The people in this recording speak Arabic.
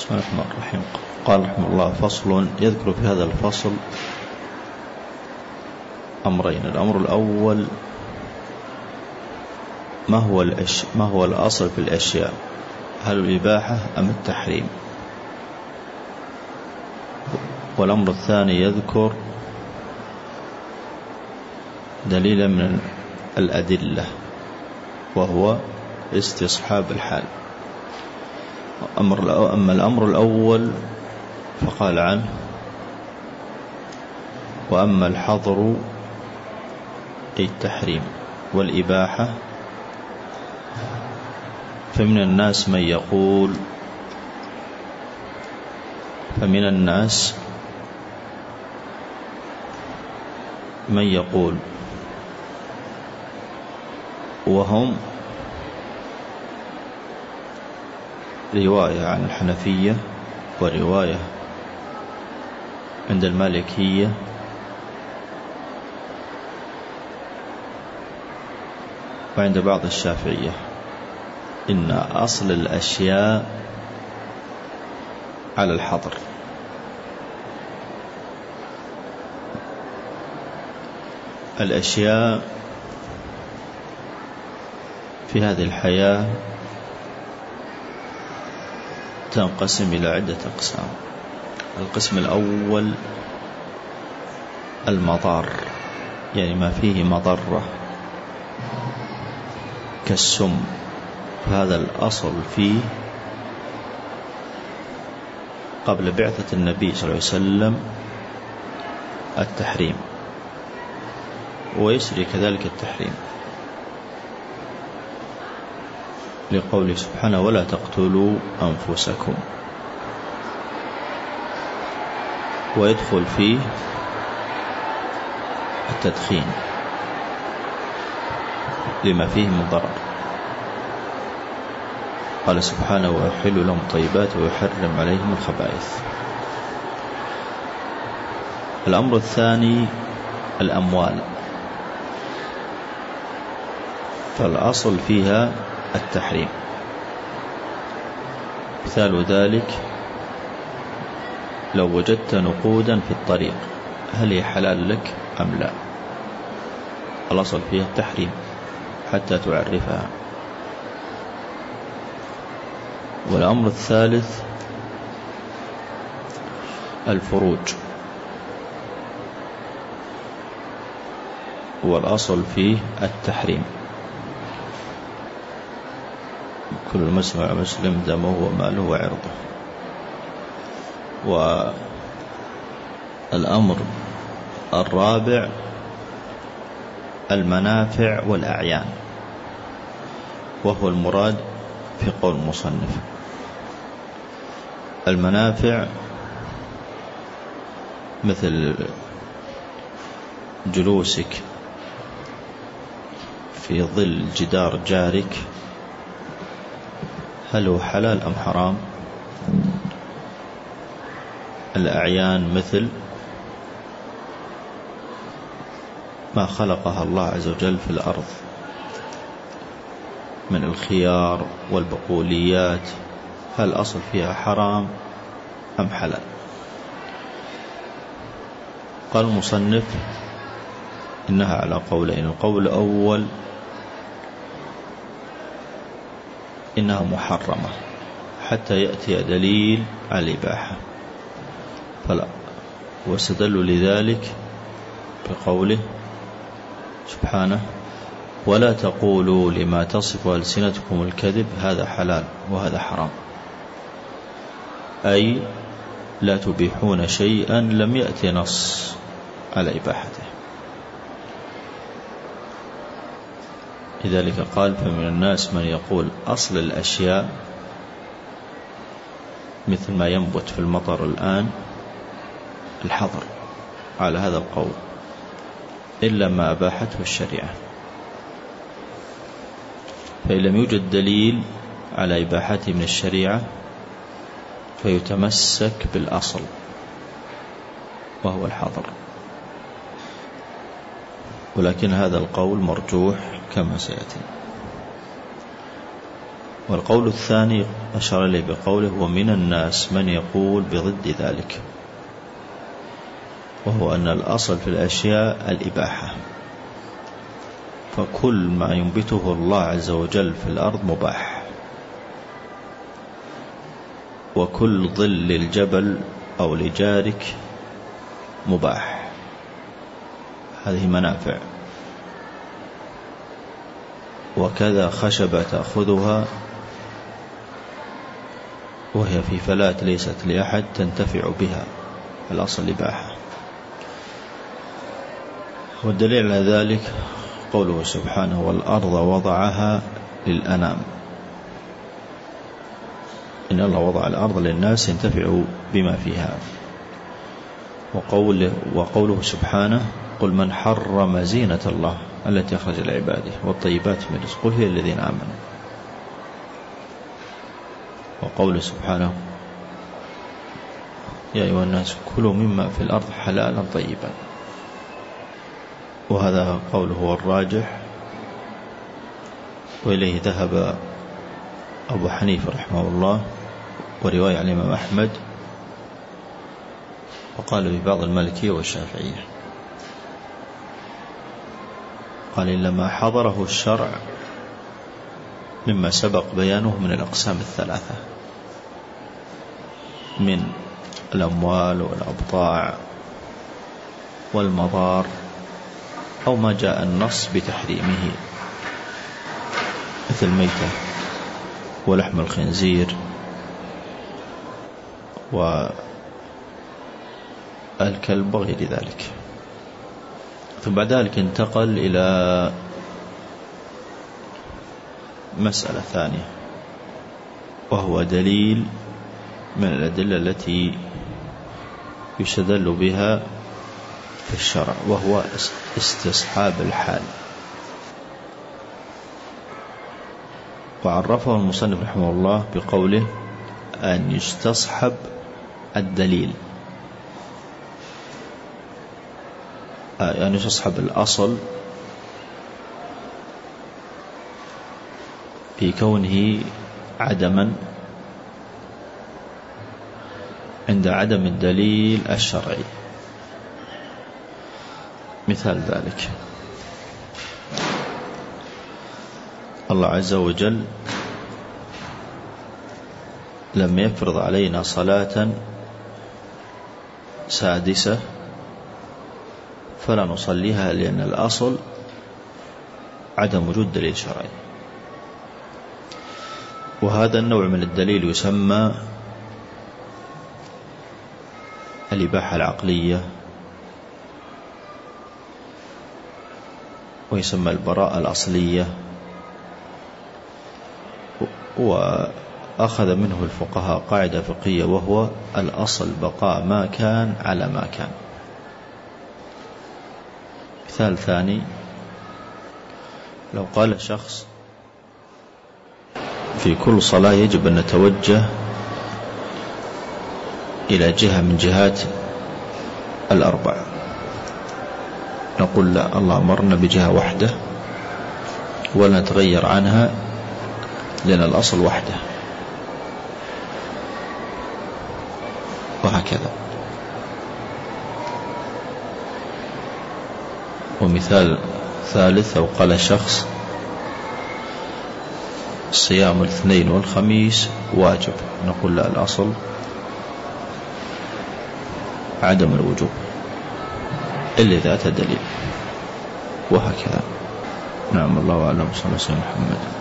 بسم الله الرحمن الرحيم. قال رحمه الله فصل يذكر في هذا الفصل أمرين. الأمر الأول ما هو, الأش... ما هو الأصل في الأشياء؟ هل الإباحة أم التحريم؟ والأمر الثاني يذكر دليلا من الأدلة وهو استصحاب الحال. أمر أما الأمر الأول فقال عنه. وأما الحظر أي التحريم والإباحة فمن الناس من يقول فمن الناس من يقول وهم رواية عن الحنفية ورواية عند المالكية. وعند بعض الشافعية. إن أصل الأشياء على الحظر الأشياء في هذه الحياة تنقسم إلى عدة أقسام. القسم الأول المضار يعني ما فيه مضرة كالسم. فهذا الأصل فيه قبل بعثة النبي صلى الله عليه وسلم التحريم ويسري كذلك التحريم. لقوله سبحانه ولا تقتلوا أنفسكم. ويدخل فيه التدخين لما فيه من ضرر. قال سبحانه ويحل لهم طيبات ويحرم عليهم الخبائث. الأمر الثاني الأموال. فالأصل فيها التحريم. مثال ذلك لو وجدت نقودا في الطريق هل هي حلال لك أم لا؟ الأصل فيها التحريم حتى تعرفها. والأمر الثالث الفروج. والأصل فيه التحريم. كل مسلم على مسلم دمه وماله وعرضه. والأمر الرابع المنافع والأعيان وهو المراد في قول المصنف. المنافع مثل جلوسك في ظل جدار جارك هل هو حلال أم حرام؟ الأعيان مثل ما خلقها الله عز وجل في الأرض من الخيار والبقوليات هل أصل فيها حرام أم حلال؟ قال المصنف إنها على قولين القول الأول إنها محرمة حتى يأتي دليل على الإباحة. فلا واستدلوا لذلك بقوله سبحانه ولا تقولوا لما تصف ألسنتكم الكذب هذا حلال وهذا حرام. أي لا تبيحون شيئا لم يأتي نص على إباحته. لذلك قال فمن الناس من يقول أصل الأشياء مثل ما ينبت في المطر الآن الحظر. على هذا القول إلا ما أباحته الشريعة. فإن لم يوجد دليل على إباحته من الشريعة فيتمسك بالأصل وهو الحظر. ولكن هذا القول مرجوح كما سيأتي. والقول الثاني أشار إليه بقوله ومن الناس من يقول بضد ذلك وهو أن الأصل في الأشياء الإباحة. فكل ما ينبته الله عز وجل في الأرض مباح. وكل ظل الجبل أو لجارك مباح. هذه منافع. وكذا خشبة تأخذها وهي في فلات ليست لأحد تنتفع بها. الأصل الإباحة. والدليل على ذلك قوله سبحانه والأرض وضعها للأنام. إن الله وضع الأرض للناس ينتفعوا بما فيها. وقوله, وقوله سبحانه قل من حرم زينة الله التي أخرج لعباده والطيبات من رزق قل هي الذين آمنوا. وقوله سبحانه يا أيها الناس كلوا مما في الأرض حلالا طيبا. وهذا قوله هو الراجح. وإليه ذهب أبو حنيفة رحمه الله ورواية عن الإمام أحمد. وقال ببعض المالكية والشافعية قال إلا ما حضره الشرع مما سبق بيانه من الأقسام الثلاثة من الأموال والأبضاع والمضار أو ما جاء النص بتحريمه مثل الميتة ولحم الخنزير والكلب وغير ذلك. ثم بعد ذلك انتقل إلى مسألة ثانية وهو دليل من الأدلة التي يستدل بها في الشرع وهو استصحاب الحال. وعرفه المصنف رحمه الله بقوله أن يستصحب الدليل يعني يستصحب الأصل في كونه عدما عند عدم الدليل الشرعي. مثال ذلك. الله عز وجل لم يفرض علينا صلاة سادسة فلا نصليها لأن الأصل عدم وجود دليل شرعي. وهذا النوع من الدليل يسمى الإباحة العقلية ويسمى البراءة الأصلية وأخذ منه الفقهاء قاعدة فقهية وهو الأصل بقاء ما كان على ما كان. مثال ثاني. لو قال شخص في كل صلاة يجب أن نتوجه إلى جهة من جهات الأربع. نقول لا الله أمرنا بجهة واحدة ولا نتغير عنها لأن الأصل وحده. وهكذا. ومثال ثالث أو قال شخص صيام الاثنين والخميس واجب. نقول لا الأصل عدم الوجوب إلا إذا أتى دليل وهكذا. نعم الله أعلم. صلى الله عليه وسلم محمد.